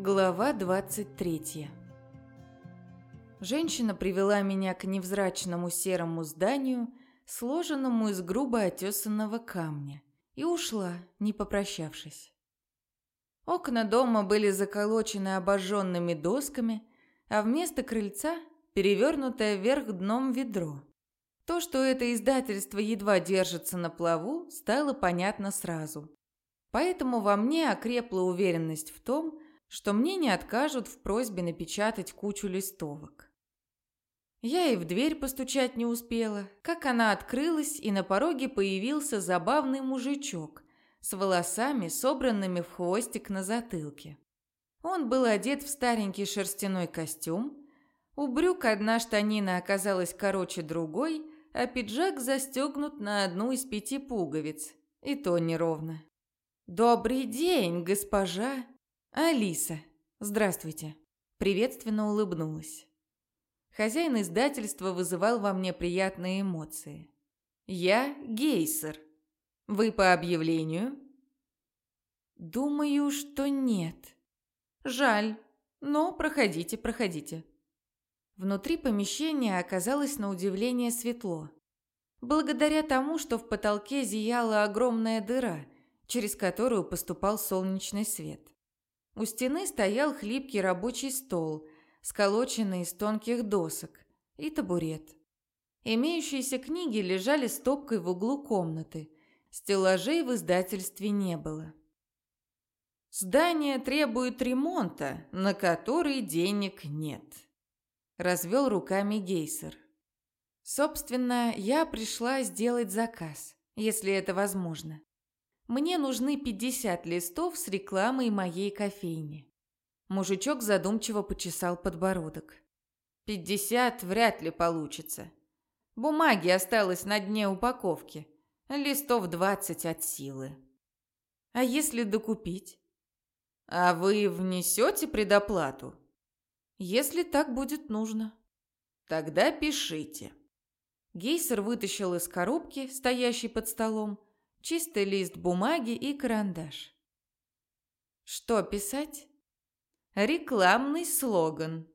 Глава 23 Женщина привела меня к невзрачному серому зданию, сложенному из грубо отесанного камня, и ушла, не попрощавшись. Окна дома были заколочены обожженными досками, а вместо крыльца перевернутое вверх дном ведро. То, что это издательство едва держится на плаву, стало понятно сразу. Поэтому во мне окрепла уверенность в том, что мне не откажут в просьбе напечатать кучу листовок. Я и в дверь постучать не успела, как она открылась, и на пороге появился забавный мужичок с волосами, собранными в хвостик на затылке. Он был одет в старенький шерстяной костюм, у брюк одна штанина оказалась короче другой, а пиджак застегнут на одну из пяти пуговиц, и то неровно. «Добрый день, госпожа!» «Алиса, здравствуйте!» Приветственно улыбнулась. Хозяин издательства вызывал во мне приятные эмоции. «Я Гейсер. Вы по объявлению?» «Думаю, что нет. Жаль, но проходите, проходите». Внутри помещения оказалось на удивление светло. Благодаря тому, что в потолке зияла огромная дыра, через которую поступал солнечный свет. У стены стоял хлипкий рабочий стол, сколоченный из тонких досок, и табурет. Имеющиеся книги лежали стопкой в углу комнаты. Стеллажей в издательстве не было. «Здание требует ремонта, на который денег нет», – развел руками Гейсер. «Собственно, я пришла сделать заказ, если это возможно. Мне нужны 50 листов с рекламой моей кофейни. Мужичок задумчиво почесал подбородок. «Пятьдесят вряд ли получится. Бумаги осталось на дне упаковки. Листов двадцать от силы. А если докупить? А вы внесете предоплату? Если так будет нужно. Тогда пишите». Гейсер вытащил из коробки, стоящей под столом, чистый лист бумаги и карандаш. Что писать? Рекламный слоган.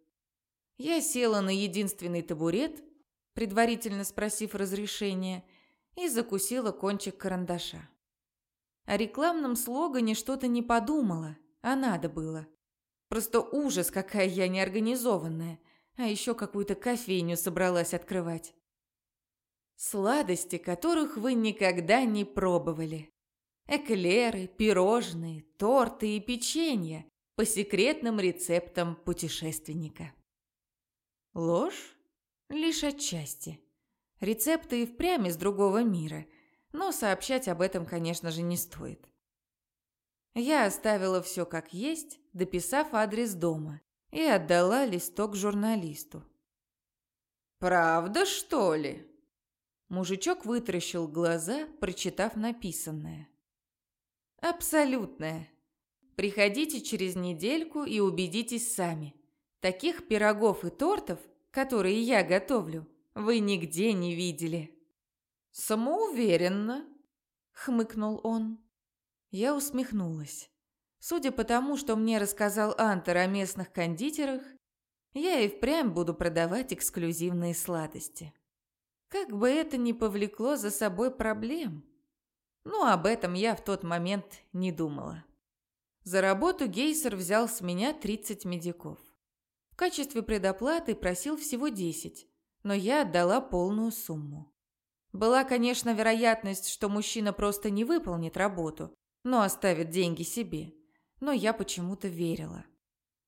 Я села на единственный табурет, предварительно спросив разрешения, и закусила кончик карандаша. О рекламном слогане что-то не подумала, а надо было. Просто ужас, какая я неорганизованная, а еще какую-то кофейню собралась открывать. Сладости, которых вы никогда не пробовали. Эклеры, пирожные, торты и печенье по секретным рецептам путешественника. Ложь? Лишь отчасти. Рецепты и впрямь из другого мира, но сообщать об этом, конечно же, не стоит. Я оставила все как есть, дописав адрес дома, и отдала листок журналисту. «Правда, что ли?» Мужичок вытаращил глаза, прочитав написанное. «Абсолютное. Приходите через недельку и убедитесь сами. Таких пирогов и тортов, которые я готовлю, вы нигде не видели». «Самоуверенно», — хмыкнул он. Я усмехнулась. Судя по тому, что мне рассказал Антер о местных кондитерах, я и впрямь буду продавать эксклюзивные сладости. Как бы это ни повлекло за собой проблем. Но об этом я в тот момент не думала. За работу Гейсер взял с меня 30 медиков. В качестве предоплаты просил всего 10, но я отдала полную сумму. Была, конечно, вероятность, что мужчина просто не выполнит работу, но оставит деньги себе. Но я почему-то верила.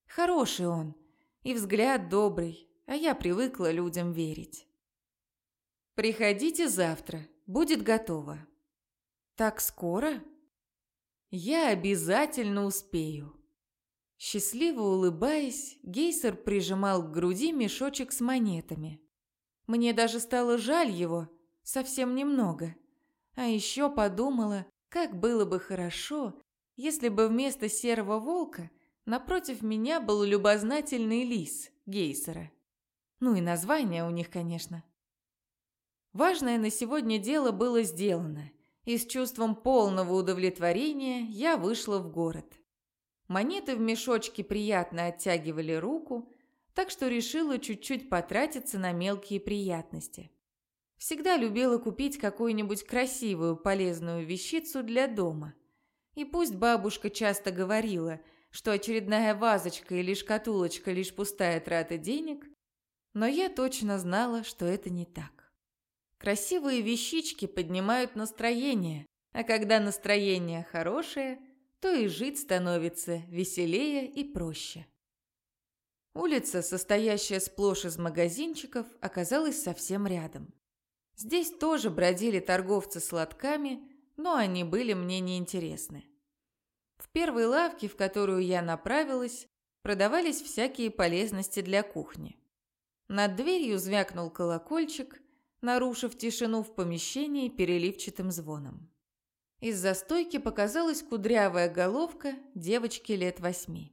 Хороший он, и взгляд добрый, а я привыкла людям верить. Приходите завтра, будет готово. Так скоро? Я обязательно успею. Счастливо улыбаясь, Гейсер прижимал к груди мешочек с монетами. Мне даже стало жаль его, совсем немного. А еще подумала, как было бы хорошо, если бы вместо серого волка напротив меня был любознательный лис Гейсера. Ну и название у них, конечно. Важное на сегодня дело было сделано, и с чувством полного удовлетворения я вышла в город. Монеты в мешочке приятно оттягивали руку, так что решила чуть-чуть потратиться на мелкие приятности. Всегда любила купить какую-нибудь красивую полезную вещицу для дома. И пусть бабушка часто говорила, что очередная вазочка или шкатулочка лишь пустая трата денег, но я точно знала, что это не так. Красивые вещички поднимают настроение, а когда настроение хорошее, то и жить становится веселее и проще. Улица, состоящая сплошь из магазинчиков, оказалась совсем рядом. Здесь тоже бродили торговцы сладками, но они были мне неинтересны. В первой лавке, в которую я направилась, продавались всякие полезности для кухни. Над дверью звякнул колокольчик, нарушив тишину в помещении переливчатым звоном. Из-за стойки показалась кудрявая головка девочки лет восьми.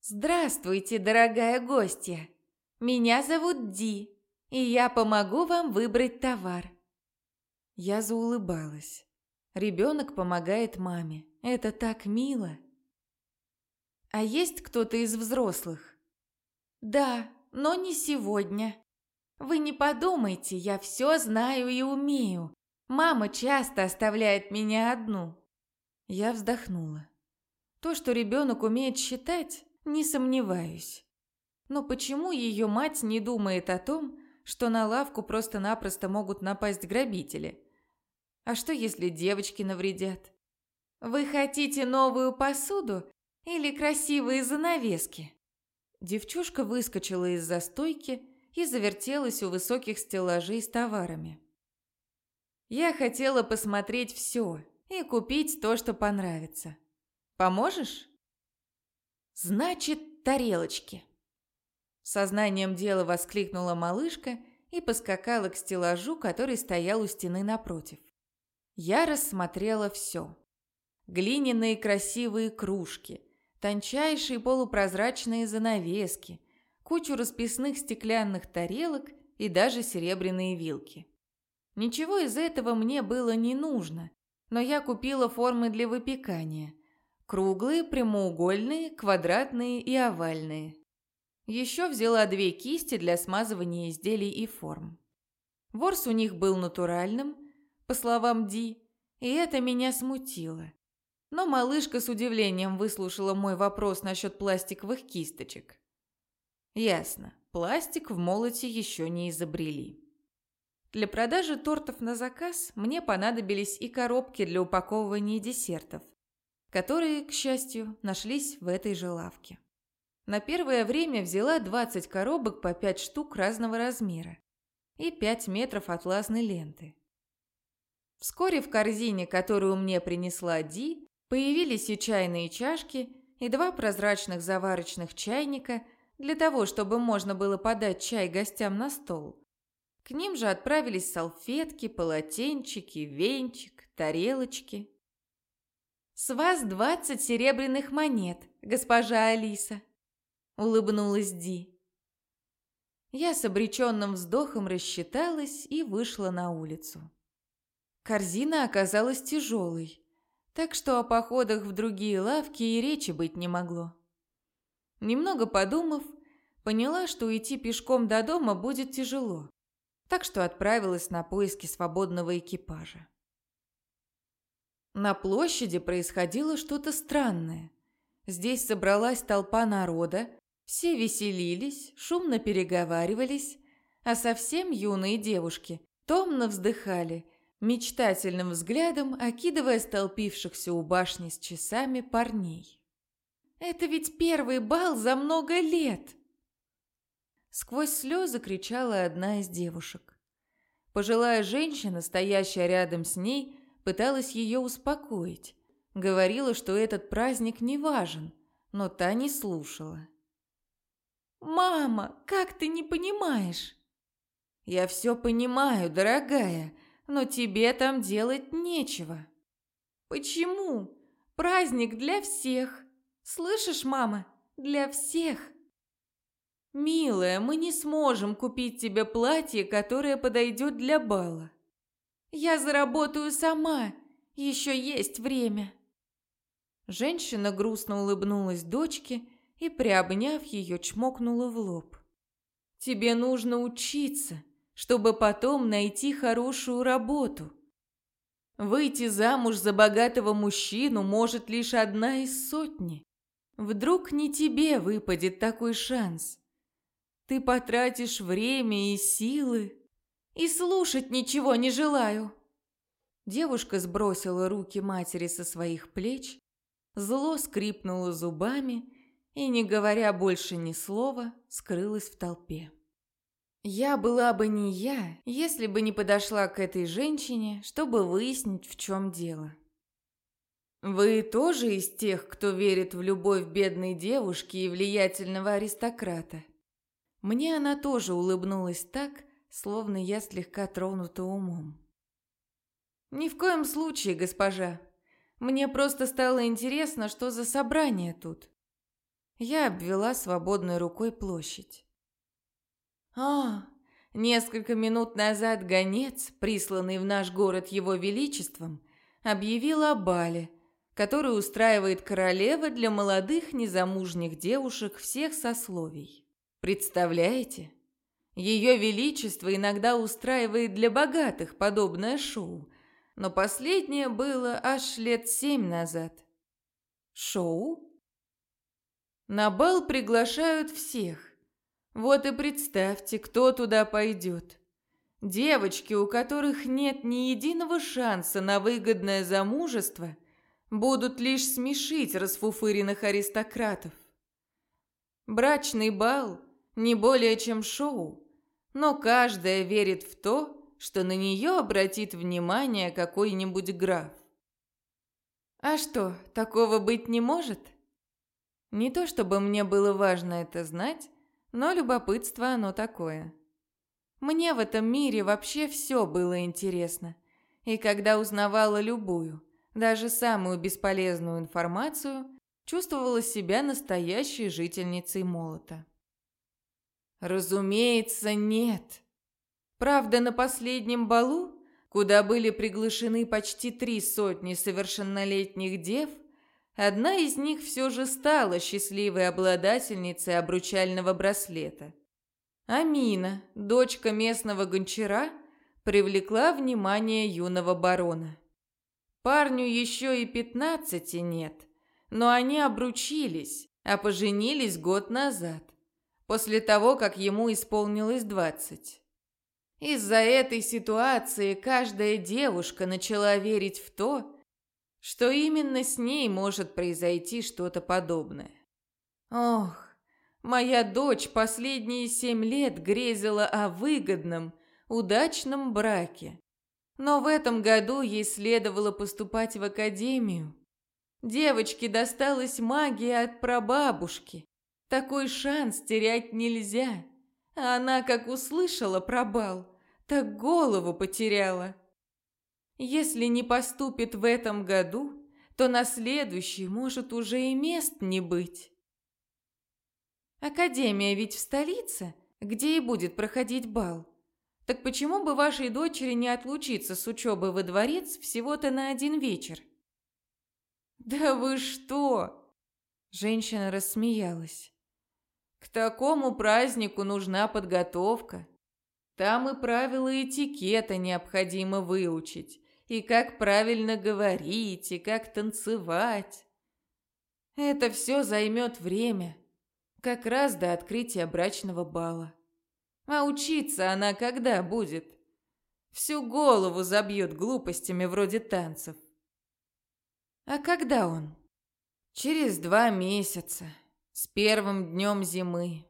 «Здравствуйте, дорогая гостья! Меня зовут Ди, и я помогу вам выбрать товар». Я заулыбалась. Ребенок помогает маме. Это так мило. «А есть кто-то из взрослых?» «Да, но не сегодня. Вы не подумайте, я все знаю и умею. Мама часто оставляет меня одну». Я вздохнула. То, что ребенок умеет считать, не сомневаюсь. Но почему ее мать не думает о том, что на лавку просто-напросто могут напасть грабители? А что, если девочки навредят? Вы хотите новую посуду или красивые занавески? Девчушка выскочила из застойки и завертелась у высоких стеллажей с товарами. Я хотела посмотреть все и купить то, что понравится. Поможешь? «Значит, тарелочки!» Сознанием дела воскликнула малышка и поскакала к стеллажу, который стоял у стены напротив. Я рассмотрела все. Глиняные красивые кружки, тончайшие полупрозрачные занавески, кучу расписных стеклянных тарелок и даже серебряные вилки. Ничего из этого мне было не нужно, но я купила формы для выпекания, Круглые, прямоугольные, квадратные и овальные. Еще взяла две кисти для смазывания изделий и форм. Ворс у них был натуральным, по словам Ди, и это меня смутило. Но малышка с удивлением выслушала мой вопрос насчет пластиковых кисточек. Ясно, пластик в молоте еще не изобрели. Для продажи тортов на заказ мне понадобились и коробки для упаковывания десертов, которые, к счастью, нашлись в этой же лавке. На первое время взяла 20 коробок по 5 штук разного размера и 5 метров атласной ленты. Вскоре в корзине, которую мне принесла Ди, появились и чайные чашки, и два прозрачных заварочных чайника для того, чтобы можно было подать чай гостям на стол. К ним же отправились салфетки, полотенчики, венчик, тарелочки. «С вас двадцать серебряных монет, госпожа Алиса», — улыбнулась Ди. Я с обреченным вздохом рассчиталась и вышла на улицу. Корзина оказалась тяжелой, так что о походах в другие лавки и речи быть не могло. Немного подумав, поняла, что уйти пешком до дома будет тяжело, так что отправилась на поиски свободного экипажа. На площади происходило что-то странное. Здесь собралась толпа народа, все веселились, шумно переговаривались, а совсем юные девушки томно вздыхали, мечтательным взглядом окидывая столпившихся у башни с часами парней. «Это ведь первый бал за много лет!» Сквозь слезы кричала одна из девушек. Пожилая женщина, стоящая рядом с ней, пыталась ее успокоить. Говорила, что этот праздник не важен, но та не слушала. «Мама, как ты не понимаешь?» «Я все понимаю, дорогая, но тебе там делать нечего». «Почему? Праздник для всех. Слышишь, мама? Для всех». «Милая, мы не сможем купить тебе платье, которое подойдет для бала. Я заработаю сама. Еще есть время. Женщина грустно улыбнулась дочке и, приобняв ее, чмокнула в лоб. «Тебе нужно учиться, чтобы потом найти хорошую работу. Выйти замуж за богатого мужчину может лишь одна из сотни. Вдруг не тебе выпадет такой шанс. Ты потратишь время и силы, и слушать ничего не желаю». Девушка сбросила руки матери со своих плеч, зло скрипнула зубами и, не говоря больше ни слова, скрылась в толпе. Я была бы не я, если бы не подошла к этой женщине, чтобы выяснить, в чем дело. Вы тоже из тех, кто верит в любовь бедной девушки и влиятельного аристократа? Мне она тоже улыбнулась так, словно я слегка тронута умом. «Ни в коем случае, госпожа. Мне просто стало интересно, что за собрание тут». Я обвела свободной рукой площадь. «А, несколько минут назад гонец, присланный в наш город его величеством, объявил о бале, который устраивает королева для молодых незамужних девушек всех сословий. Представляете?» Ее Величество иногда устраивает для богатых подобное шоу, но последнее было аж лет семь назад. Шоу? На бал приглашают всех. Вот и представьте, кто туда пойдет. Девочки, у которых нет ни единого шанса на выгодное замужество, будут лишь смешить расфуфыренных аристократов. Брачный бал не более чем шоу, но каждая верит в то, что на нее обратит внимание какой-нибудь граф. А что, такого быть не может? Не то чтобы мне было важно это знать, но любопытство оно такое. Мне в этом мире вообще все было интересно. И когда узнавала любую, даже самую бесполезную информацию, чувствовала себя настоящей жительницей молота. Разумеется, нет. Правда, на последнем балу, куда были приглашены почти три сотни совершеннолетних дев, одна из них все же стала счастливой обладательницей обручального браслета. Амина, дочка местного гончара, привлекла внимание юного барона. Парню еще и пятнадцати нет, но они обручились, а поженились год назад после того, как ему исполнилось двадцать. Из-за этой ситуации каждая девушка начала верить в то, что именно с ней может произойти что-то подобное. Ох, моя дочь последние семь лет грезила о выгодном, удачном браке. Но в этом году ей следовало поступать в академию. Девочке досталась магия от прабабушки, такой шанс терять нельзя. А она, как услышала про бал, так голову потеряла. Если не поступит в этом году, то на следующий может уже и мест не быть. Академия ведь в столице, где и будет проходить бал. Так почему бы вашей дочери не отлучиться с учебы во дворец всего-то на один вечер? Да вы что? Женщина рассмеялась. К такому празднику нужна подготовка. Там и правила этикета необходимо выучить, и как правильно говорить, и как танцевать. Это все займет время, как раз до открытия брачного бала. А учиться она когда будет? Всю голову забьет глупостями вроде танцев. А когда он? Через два месяца. С первым днем зимы.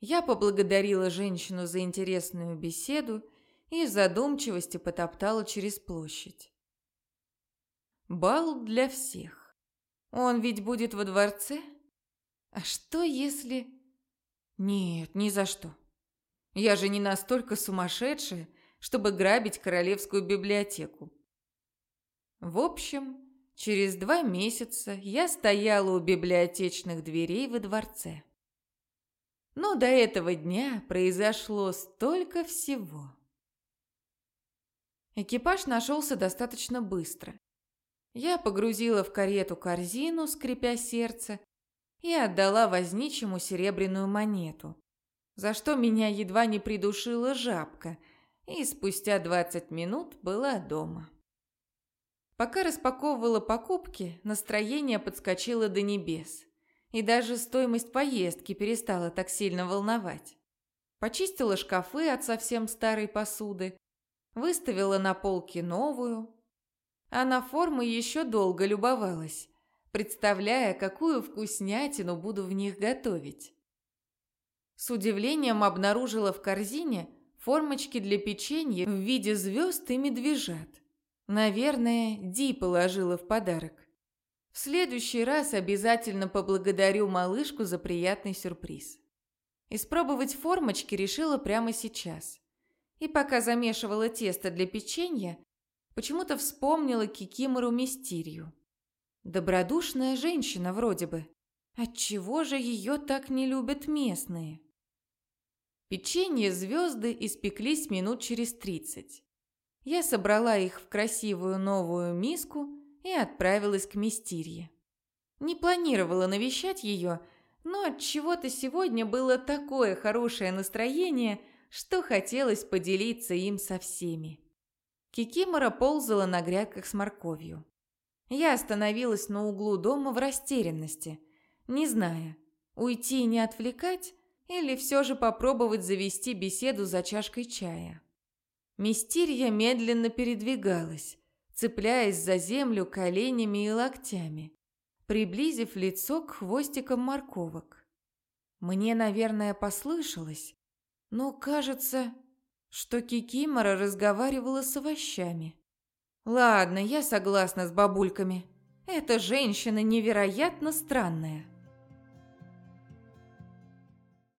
Я поблагодарила женщину за интересную беседу и задумчивости потоптала через площадь. Бал для всех. Он ведь будет во дворце? А что если... Нет, ни за что. Я же не настолько сумасшедшая, чтобы грабить королевскую библиотеку. В общем, Через два месяца я стояла у библиотечных дверей во дворце. Но до этого дня произошло столько всего. Экипаж нашелся достаточно быстро. Я погрузила в карету корзину, скрипя сердце, и отдала возничему серебряную монету, за что меня едва не придушила жабка, и спустя двадцать минут была дома. Пока распаковывала покупки, настроение подскочило до небес, и даже стоимость поездки перестала так сильно волновать. Почистила шкафы от совсем старой посуды, выставила на полке новую, а на формы еще долго любовалась, представляя, какую вкуснятину буду в них готовить. С удивлением обнаружила в корзине формочки для печенья в виде звезд и медвежат. Наверное, Ди положила в подарок. В следующий раз обязательно поблагодарю малышку за приятный сюрприз. Испробовать формочки решила прямо сейчас. И пока замешивала тесто для печенья, почему-то вспомнила Кикимору Мистерию. Добродушная женщина вроде бы. Отчего же ее так не любят местные? Печенье звезды испеклись минут через тридцать. Я собрала их в красивую новую миску и отправилась к Мистерье. Не планировала навещать ее, но от чего-то сегодня было такое хорошее настроение, что хотелось поделиться им со всеми. Кикимора ползала на грядках с морковью. Я остановилась на углу дома в растерянности, не зная, уйти и не отвлекать или все же попробовать завести беседу за чашкой чая. Мистерия медленно передвигалась, цепляясь за землю коленями и локтями, приблизив лицо к хвостикам морковок. Мне, наверное, послышалось, но кажется, что Кикимора разговаривала с овощами. Ладно, я согласна с бабульками. Эта женщина невероятно странная.